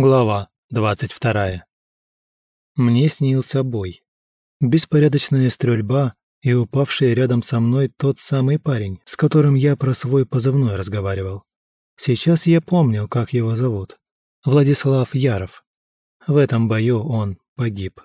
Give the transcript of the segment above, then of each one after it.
Глава двадцать вторая. Мне снился бой. Беспорядочная стрельба и упавший рядом со мной тот самый парень, с которым я про свой позывной разговаривал. Сейчас я помнил, как его зовут. Владислав Яров. В этом бою он погиб.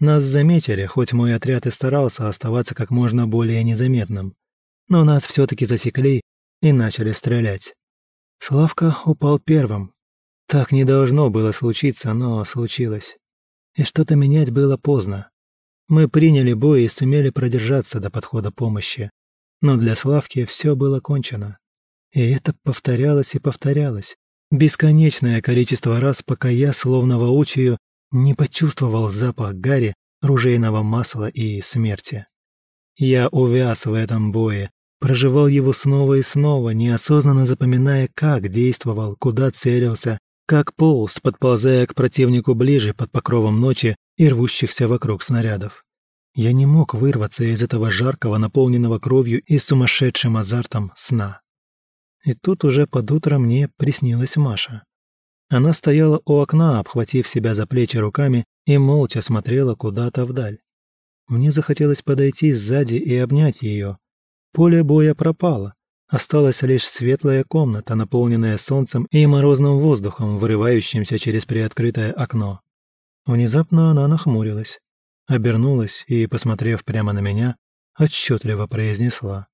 Нас заметили, хоть мой отряд и старался оставаться как можно более незаметным. Но нас все-таки засекли и начали стрелять. Славка упал первым, так не должно было случиться, но случилось. И что-то менять было поздно. Мы приняли бой и сумели продержаться до подхода помощи. Но для Славки все было кончено. И это повторялось и повторялось. Бесконечное количество раз, пока я, словно воочию, не почувствовал запах гари, ружейного масла и смерти. Я увяз в этом бое, проживал его снова и снова, неосознанно запоминая, как действовал, куда целился как полз, подползая к противнику ближе под покровом ночи и рвущихся вокруг снарядов. Я не мог вырваться из этого жаркого, наполненного кровью и сумасшедшим азартом сна. И тут уже под утро мне приснилась Маша. Она стояла у окна, обхватив себя за плечи руками и молча смотрела куда-то вдаль. Мне захотелось подойти сзади и обнять ее. Поле боя пропало, Осталась лишь светлая комната, наполненная солнцем и морозным воздухом, вырывающимся через приоткрытое окно. Внезапно она нахмурилась, обернулась и, посмотрев прямо на меня, отчетливо произнесла.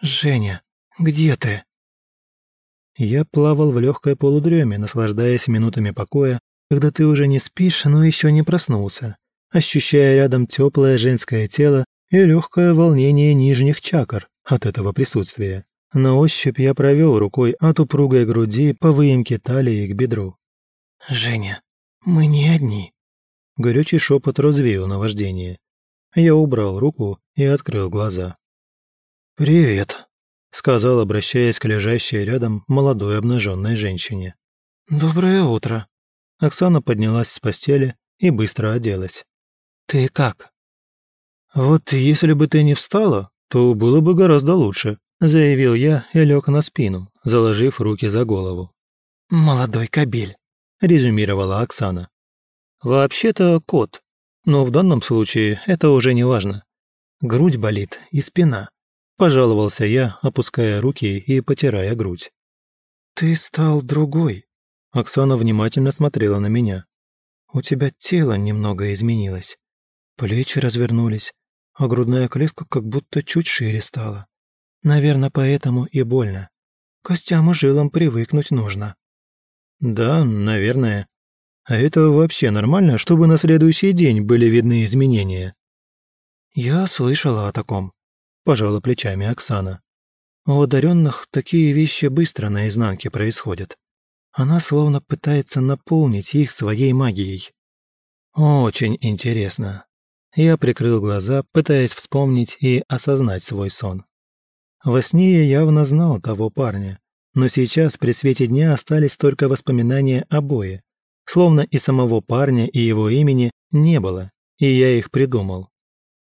«Женя, где ты?» Я плавал в легкой полудреме, наслаждаясь минутами покоя, когда ты уже не спишь, но еще не проснулся, ощущая рядом теплое женское тело и легкое волнение нижних чакр, от этого присутствия. На ощупь я провел рукой от упругой груди по выемке талии к бедру. «Женя, мы не одни». Горячий шепот развеял наваждение. Я убрал руку и открыл глаза. «Привет», — сказал, обращаясь к лежащей рядом молодой обнаженной женщине. «Доброе утро». Оксана поднялась с постели и быстро оделась. «Ты как?» «Вот если бы ты не встала, то было бы гораздо лучше», – заявил я и лег на спину, заложив руки за голову. «Молодой кабель», – резюмировала Оксана. «Вообще-то кот, но в данном случае это уже не важно. Грудь болит и спина», – пожаловался я, опуская руки и потирая грудь. «Ты стал другой», – Оксана внимательно смотрела на меня. «У тебя тело немного изменилось. Плечи развернулись, а грудная клетка как будто чуть шире стала. Наверное, поэтому и больно. Костям и жилам привыкнуть нужно. Да, наверное. А это вообще нормально, чтобы на следующий день были видны изменения? Я слышала о таком. Пожала плечами Оксана. У одаренных такие вещи быстро наизнанке происходят. Она словно пытается наполнить их своей магией. Очень интересно. Я прикрыл глаза, пытаясь вспомнить и осознать свой сон. Во сне я явно знал того парня, но сейчас при свете дня остались только воспоминания обои. Словно и самого парня, и его имени не было, и я их придумал.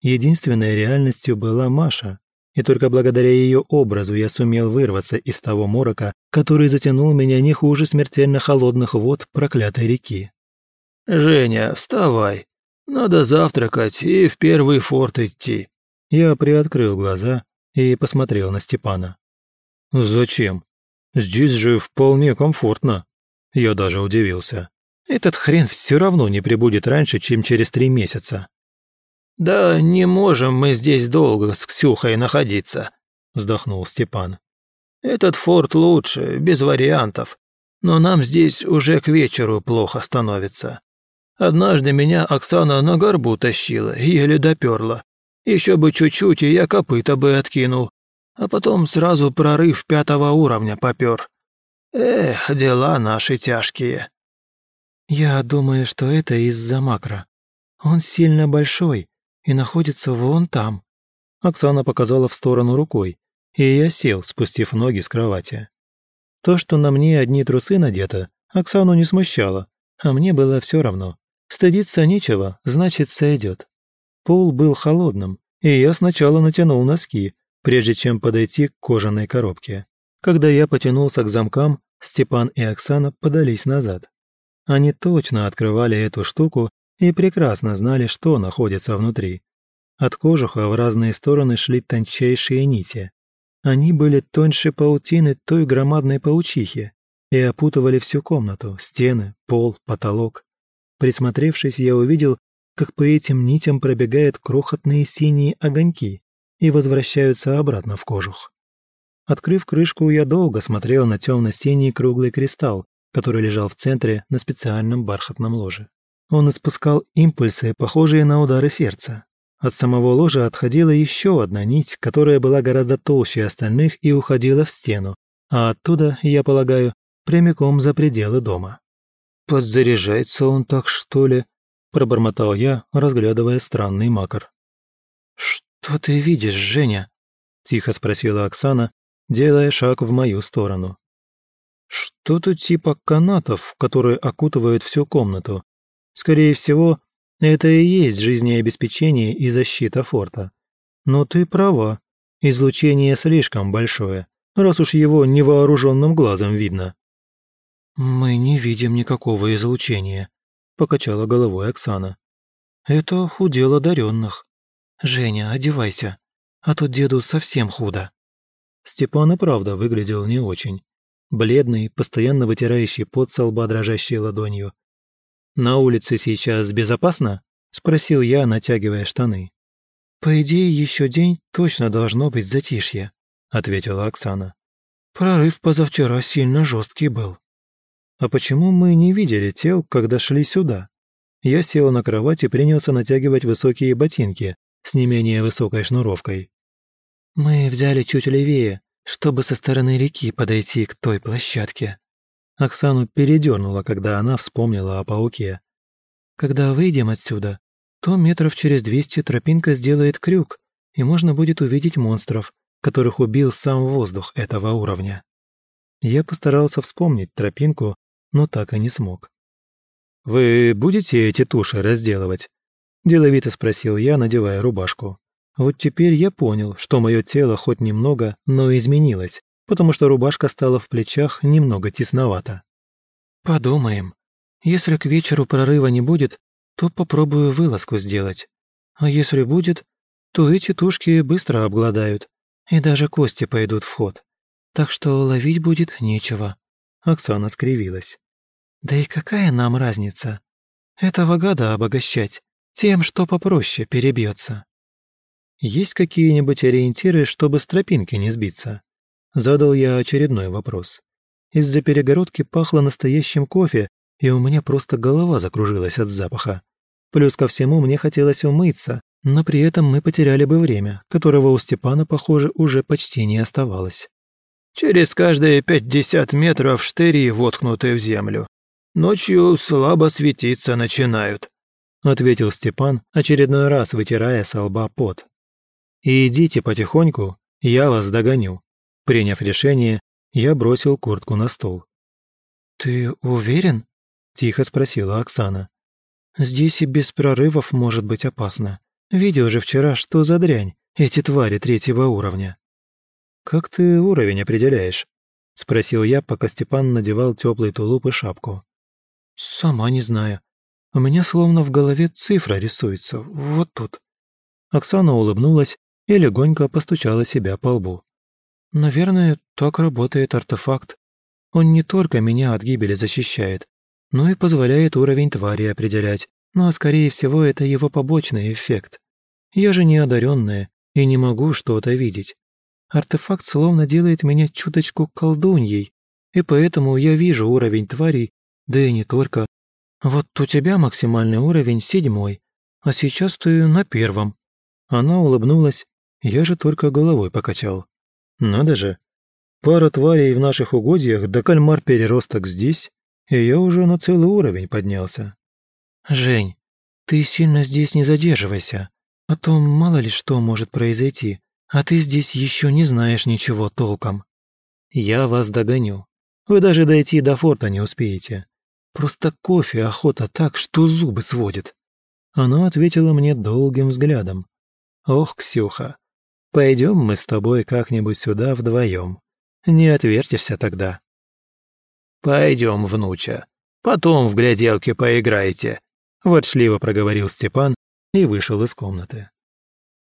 Единственной реальностью была Маша, и только благодаря ее образу я сумел вырваться из того морока, который затянул меня не хуже смертельно холодных вод проклятой реки. «Женя, вставай!» Надо завтракать и в первый форт идти». Я приоткрыл глаза и посмотрел на Степана. «Зачем? Здесь же вполне комфортно». Я даже удивился. Этот хрен все равно не прибудет раньше, чем через три месяца. «Да не можем мы здесь долго с Ксюхой находиться», — вздохнул Степан. «Этот форт лучше, без вариантов, но нам здесь уже к вечеру плохо становится. Однажды меня Оксана на горбу тащила, еле доперла. Еще бы чуть-чуть, и я копыта бы откинул. А потом сразу прорыв пятого уровня попер. Эх, дела наши тяжкие. Я думаю, что это из-за макро. Он сильно большой и находится вон там. Оксана показала в сторону рукой, и я сел, спустив ноги с кровати. То, что на мне одни трусы надето, Оксану не смущало, а мне было все равно. Стыдиться нечего, значит, сойдет. Пол был холодным, и я сначала натянул носки, прежде чем подойти к кожаной коробке. Когда я потянулся к замкам, Степан и Оксана подались назад. Они точно открывали эту штуку и прекрасно знали, что находится внутри. От кожуха в разные стороны шли тончайшие нити. Они были тоньше паутины той громадной паучихи и опутывали всю комнату, стены, пол, потолок. Присмотревшись, я увидел, как по этим нитям пробегают крохотные синие огоньки и возвращаются обратно в кожух. Открыв крышку, я долго смотрел на темно-синий круглый кристалл, который лежал в центре на специальном бархатном ложе. Он испускал импульсы, похожие на удары сердца. От самого ложа отходила еще одна нить, которая была гораздо толще остальных и уходила в стену, а оттуда, я полагаю, прямиком за пределы дома. «Подзаряжается он так, что ли?» – пробормотал я, разглядывая странный макар. «Что ты видишь, Женя?» – тихо спросила Оксана, делая шаг в мою сторону. «Что-то типа канатов, которые окутывают всю комнату. Скорее всего, это и есть жизнеобеспечение и защита форта. Но ты права, излучение слишком большое, раз уж его невооруженным глазом видно». «Мы не видим никакого излучения», — покачала головой Оксана. «Это удел одаренных. Женя, одевайся, а то деду совсем худо». Степан и правда выглядел не очень. Бледный, постоянно вытирающий пот со лба дрожащей ладонью. «На улице сейчас безопасно?» — спросил я, натягивая штаны. «По идее, еще день точно должно быть затишье», — ответила Оксана. «Прорыв позавчера сильно жесткий был». «А почему мы не видели тел, когда шли сюда?» Я сел на кровать и принялся натягивать высокие ботинки с не менее высокой шнуровкой. «Мы взяли чуть левее, чтобы со стороны реки подойти к той площадке». Оксану передернула, когда она вспомнила о пауке. «Когда выйдем отсюда, то метров через двести тропинка сделает крюк, и можно будет увидеть монстров, которых убил сам воздух этого уровня». Я постарался вспомнить тропинку, но так и не смог. «Вы будете эти туши разделывать?» – деловито спросил я, надевая рубашку. Вот теперь я понял, что мое тело хоть немного, но изменилось, потому что рубашка стала в плечах немного тесновато. «Подумаем. Если к вечеру прорыва не будет, то попробую вылазку сделать. А если будет, то эти тушки быстро обгладают, и даже кости пойдут в ход. Так что ловить будет нечего». Оксана скривилась. «Да и какая нам разница? Этого гада обогащать тем, что попроще перебьется». Есть какие-нибудь ориентиры, чтобы с тропинки не сбиться? Задал я очередной вопрос. Из-за перегородки пахло настоящим кофе, и у меня просто голова закружилась от запаха. Плюс ко всему мне хотелось умыться, но при этом мы потеряли бы время, которого у Степана, похоже, уже почти не оставалось. «Через каждые пятьдесят метров штыри воткнуты в землю. Ночью слабо светиться начинают», — ответил Степан, очередной раз вытирая со лба пот. И идите потихоньку, я вас догоню». Приняв решение, я бросил куртку на стол. «Ты уверен?» – тихо спросила Оксана. «Здесь и без прорывов может быть опасно. Видел же вчера, что за дрянь, эти твари третьего уровня». «Как ты уровень определяешь?» – спросил я, пока Степан надевал теплый тулуп и шапку. «Сама не знаю. У меня словно в голове цифра рисуется, вот тут». Оксана улыбнулась и легонько постучала себя по лбу. «Наверное, так работает артефакт. Он не только меня от гибели защищает, но и позволяет уровень твари определять, но, скорее всего, это его побочный эффект. Я же не одаренная и не могу что-то видеть. Артефакт словно делает меня чуточку колдуньей, и поэтому я вижу уровень тварей, да и не только. Вот у тебя максимальный уровень седьмой, а сейчас ты на первом». Она улыбнулась я же только головой покачал. Надо же. Пара тварей в наших угодьях, да кальмар-переросток здесь, и я уже на целый уровень поднялся. «Жень, ты сильно здесь не задерживайся, а то мало ли что может произойти, а ты здесь еще не знаешь ничего толком. Я вас догоню. Вы даже дойти до форта не успеете. Просто кофе охота так, что зубы сводит». Она ответила мне долгим взглядом. «Ох, Ксюха, Пойдем мы с тобой как-нибудь сюда вдвоем. Не отвертишься тогда». «Пойдем, внуча. Потом в гляделке поиграете», – ворчливо проговорил Степан и вышел из комнаты.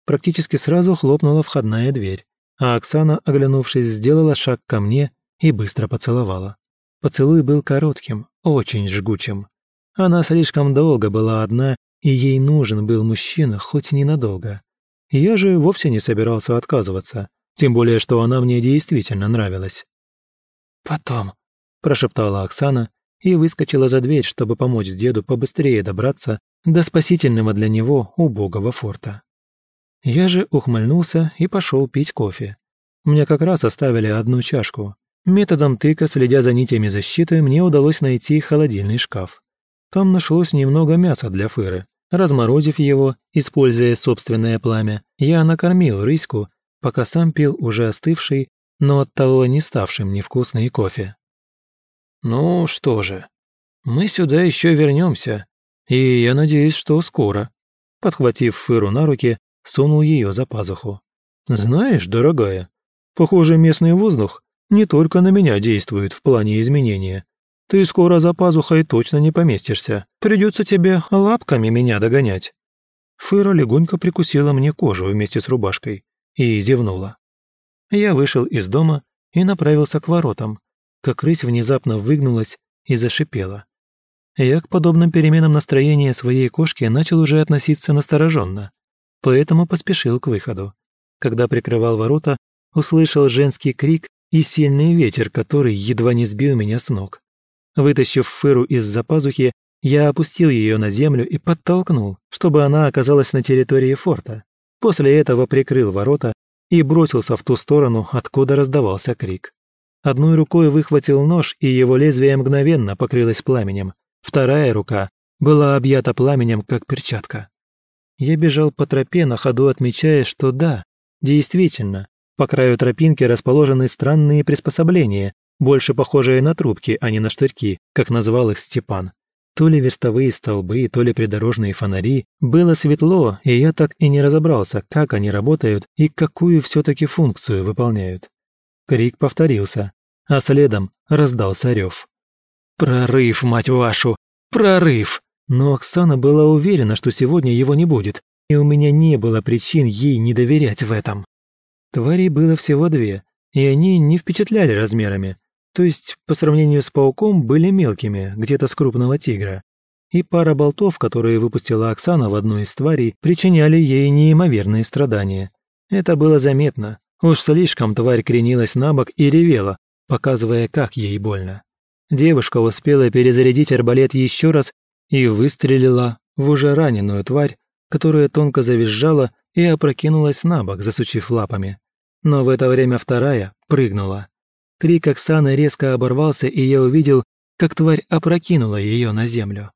Практически сразу хлопнула входная дверь, а Оксана, оглянувшись, сделала шаг ко мне и быстро поцеловала. Поцелуй был коротким, очень жгучим. Она слишком долго была одна, и ей нужен был мужчина хоть ненадолго. Я же вовсе не собирался отказываться, тем более, что она мне действительно нравилась. «Потом», – прошептала Оксана и выскочила за дверь, чтобы помочь деду побыстрее добраться до спасительного для него убогого форта. Я же ухмыльнулся и пошел пить кофе. Мне как раз оставили одну чашку. Методом тыка, следя за нитями защиты, мне удалось найти холодильный шкаф. Там нашлось немного мяса для фыры. Разморозив его, используя собственное пламя, я накормил рыську, пока сам пил уже остывший, но оттого не ставшим невкусный кофе. «Ну что же, мы сюда еще вернемся, и я надеюсь, что скоро». Подхватив Фыру на руки, сунул ее за пазуху. «Знаешь, дорогая, похоже, местный воздух не только на меня действует в плане изменения. Ты скоро за пазухой точно не поместишься. Придется тебе лапками меня догонять». Фыра легонько прикусила мне кожу вместе с рубашкой и зевнула. Я вышел из дома и направился к воротам, как рысь внезапно выгнулась и зашипела. Я к подобным переменам настроения своей кошки начал уже относиться настороженно, поэтому поспешил к выходу. Когда прикрывал ворота, услышал женский крик и сильный ветер, который едва не сбил меня с ног. Вытащив фыру из-за пазухи, я опустил ее на землю и подтолкнул, чтобы она оказалась на территории форта. После этого прикрыл ворота и бросился в ту сторону, откуда раздавался крик. Одной рукой выхватил нож, и его лезвие мгновенно покрылось пламенем. Вторая рука была объята пламенем, как перчатка. Я бежал по тропе, на ходу отмечая, что да, действительно, по краю тропинки расположены странные приспособления, больше похожие на трубки, а не на штырьки, как назвал их Степан. То ли верстовые столбы, то ли придорожные фонари. Было светло, и я так и не разобрался, как они работают и какую все-таки функцию выполняют. Крик повторился, а следом раздался рев. «Прорыв, мать вашу! Прорыв!» Но Оксана была уверена, что сегодня его не будет, и у меня не было причин ей не доверять в этом. Тварей было всего две, и они не впечатляли размерами, то есть по сравнению с пауком были мелкими, где-то с крупного тигра. И пара болтов, которые выпустила Оксана в одну из тварей, причиняли ей неимоверные страдания. Это было заметно, Уж слишком тварь кренилась на бок и ревела, показывая, как ей больно. Девушка успела перезарядить арбалет еще раз и выстрелила в уже раненую тварь, которая тонко завизжала и опрокинулась на бок, засучив лапами. Но в это время вторая прыгнула. Крик Оксаны резко оборвался, и я увидел, как тварь опрокинула ее на землю.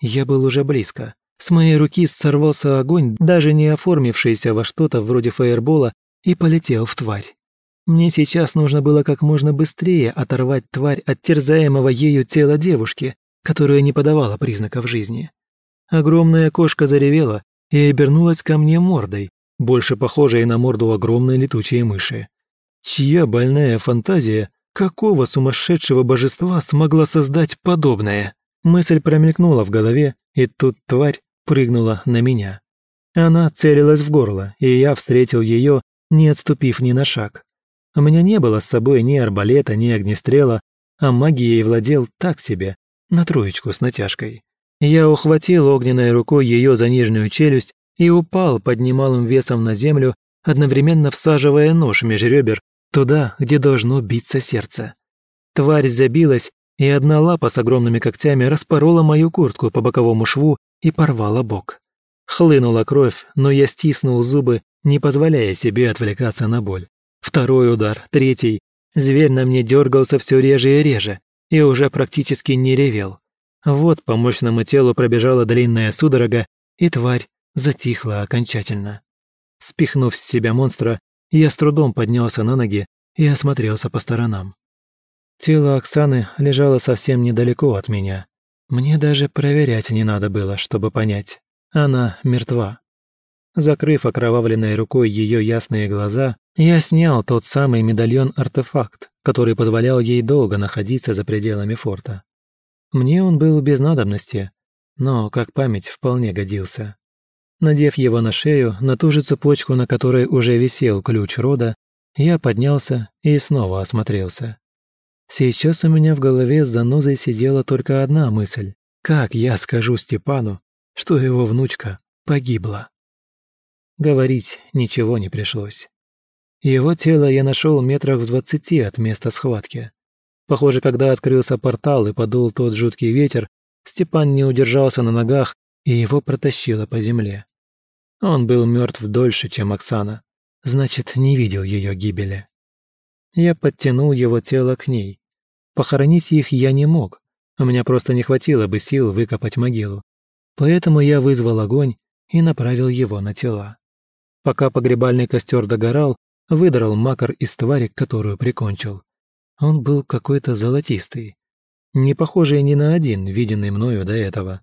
Я был уже близко. С моей руки сорвался огонь, даже не оформившийся во что-то вроде фаербола и полетел в тварь. Мне сейчас нужно было как можно быстрее оторвать тварь от терзаемого ею тела девушки, которая не подавала признаков жизни. Огромная кошка заревела и обернулась ко мне мордой, больше похожей на морду огромной летучей мыши. Чья больная фантазия, какого сумасшедшего божества смогла создать подобное? Мысль промелькнула в голове, и тут тварь прыгнула на меня. Она целилась в горло, и я встретил ее не отступив ни на шаг. У меня не было с собой ни арбалета, ни огнестрела, а магией владел так себе, на троечку с натяжкой. Я ухватил огненной рукой ее за нижнюю челюсть и упал под немалым весом на землю, одновременно всаживая нож меж ребер туда, где должно биться сердце. Тварь забилась, и одна лапа с огромными когтями распорола мою куртку по боковому шву и порвала бок. Хлынула кровь, но я стиснул зубы не позволяя себе отвлекаться на боль. Второй удар, третий. Зверь на мне дергался все реже и реже, и уже практически не ревел. Вот по мощному телу пробежала длинная судорога, и тварь затихла окончательно. Спихнув с себя монстра, я с трудом поднялся на ноги и осмотрелся по сторонам. Тело Оксаны лежало совсем недалеко от меня. Мне даже проверять не надо было, чтобы понять. Она мертва. Закрыв окровавленной рукой ее ясные глаза, я снял тот самый медальон-артефакт, который позволял ей долго находиться за пределами форта. Мне он был без надобности, но как память вполне годился. Надев его на шею, на ту же цепочку, на которой уже висел ключ рода, я поднялся и снова осмотрелся. Сейчас у меня в голове с занозой сидела только одна мысль. Как я скажу Степану, что его внучка погибла? Говорить ничего не пришлось. Его тело я нашел метрах в двадцати от места схватки. Похоже, когда открылся портал и подул тот жуткий ветер, Степан не удержался на ногах, и его протащило по земле. Он был мертв дольше, чем Оксана, значит, не видел ее гибели. Я подтянул его тело к ней. Похоронить их я не мог, у меня просто не хватило бы сил выкопать могилу. Поэтому я вызвал огонь и направил его на тела. Пока погребальный костер догорал, выдрал макар из твари, которую прикончил. Он был какой-то золотистый, не похожий ни на один, виденный мною до этого.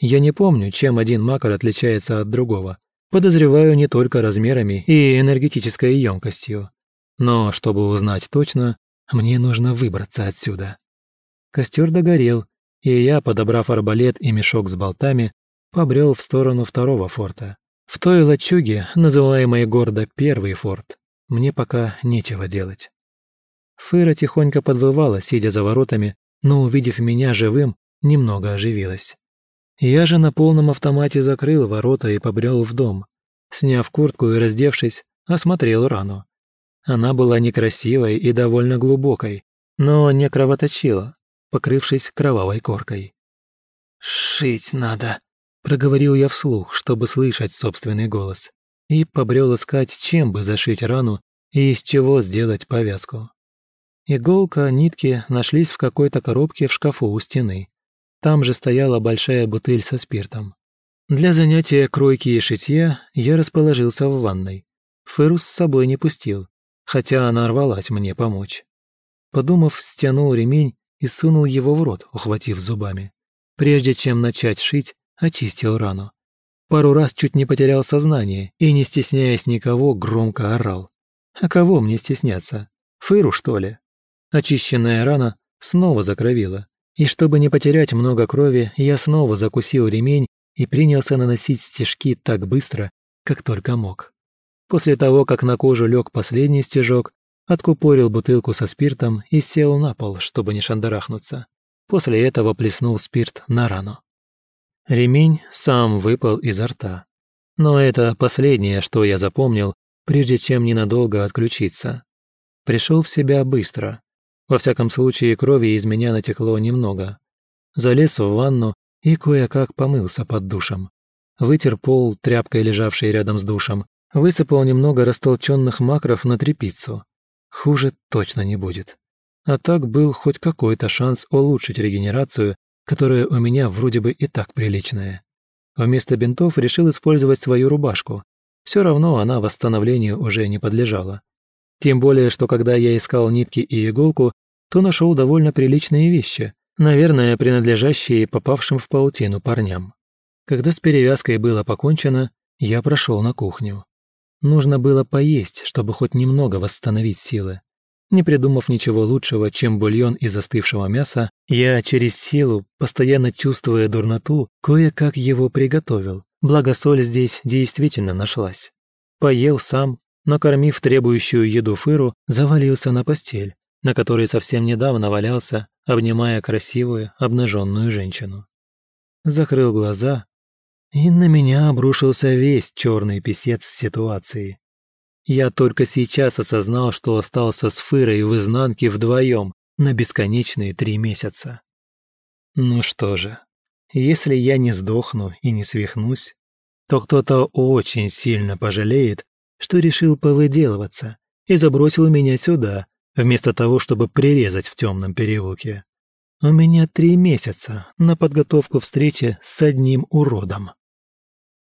Я не помню, чем один макар отличается от другого. Подозреваю не только размерами и энергетической емкостью. Но, чтобы узнать точно, мне нужно выбраться отсюда. Костер догорел, и я, подобрав арбалет и мешок с болтами, побрел в сторону второго форта. В той лачуге, называемой гордо Первый форт, мне пока нечего делать. Фыра тихонько подвывала, сидя за воротами, но, увидев меня живым, немного оживилась. Я же на полном автомате закрыл ворота и побрел в дом. Сняв куртку и раздевшись, осмотрел рану. Она была некрасивой и довольно глубокой, но не кровоточила, покрывшись кровавой коркой. «Шить надо», Проговорил я вслух, чтобы слышать собственный голос, и побрел искать, чем бы зашить рану и из чего сделать повязку. Иголка, нитки нашлись в какой-то коробке в шкафу у стены. Там же стояла большая бутыль со спиртом. Для занятия кройки и шитья я расположился в ванной. Ферус с собой не пустил, хотя она рвалась мне помочь. Подумав, стянул ремень и сунул его в рот, ухватив зубами. Прежде чем начать шить, очистил рану. Пару раз чуть не потерял сознание и, не стесняясь никого, громко орал. А кого мне стесняться? Фыру, что ли? Очищенная рана снова закровила. И чтобы не потерять много крови, я снова закусил ремень и принялся наносить стежки так быстро, как только мог. После того, как на кожу лег последний стежок, откупорил бутылку со спиртом и сел на пол, чтобы не шандарахнуться. После этого плеснул спирт на рану. Ремень сам выпал изо рта. Но это последнее, что я запомнил, прежде чем ненадолго отключиться. Пришел в себя быстро. Во всяком случае, крови из меня натекло немного. Залез в ванну и кое-как помылся под душем. Вытер пол тряпкой, лежавшей рядом с душем, высыпал немного растолченных макров на трепицу. Хуже точно не будет. А так был хоть какой-то шанс улучшить регенерацию которая у меня вроде бы и так приличная. Вместо бинтов решил использовать свою рубашку. Все равно она восстановлению уже не подлежала. Тем более, что когда я искал нитки и иголку, то нашел довольно приличные вещи, наверное, принадлежащие попавшим в паутину парням. Когда с перевязкой было покончено, я прошел на кухню. Нужно было поесть, чтобы хоть немного восстановить силы. Не придумав ничего лучшего, чем бульон из застывшего мяса, я через силу, постоянно чувствуя дурноту, кое-как его приготовил, благо соль здесь действительно нашлась. Поел сам, накормив требующую еду фыру, завалился на постель, на которой совсем недавно валялся, обнимая красивую, обнаженную женщину. Закрыл глаза, и на меня обрушился весь черный писец ситуации. Я только сейчас осознал, что остался с Фырой в изнанке вдвоем на бесконечные три месяца. Ну что же, если я не сдохну и не свихнусь, то кто-то очень сильно пожалеет, что решил повыделываться и забросил меня сюда, вместо того, чтобы прирезать в темном переулке. У меня три месяца на подготовку встречи с одним уродом.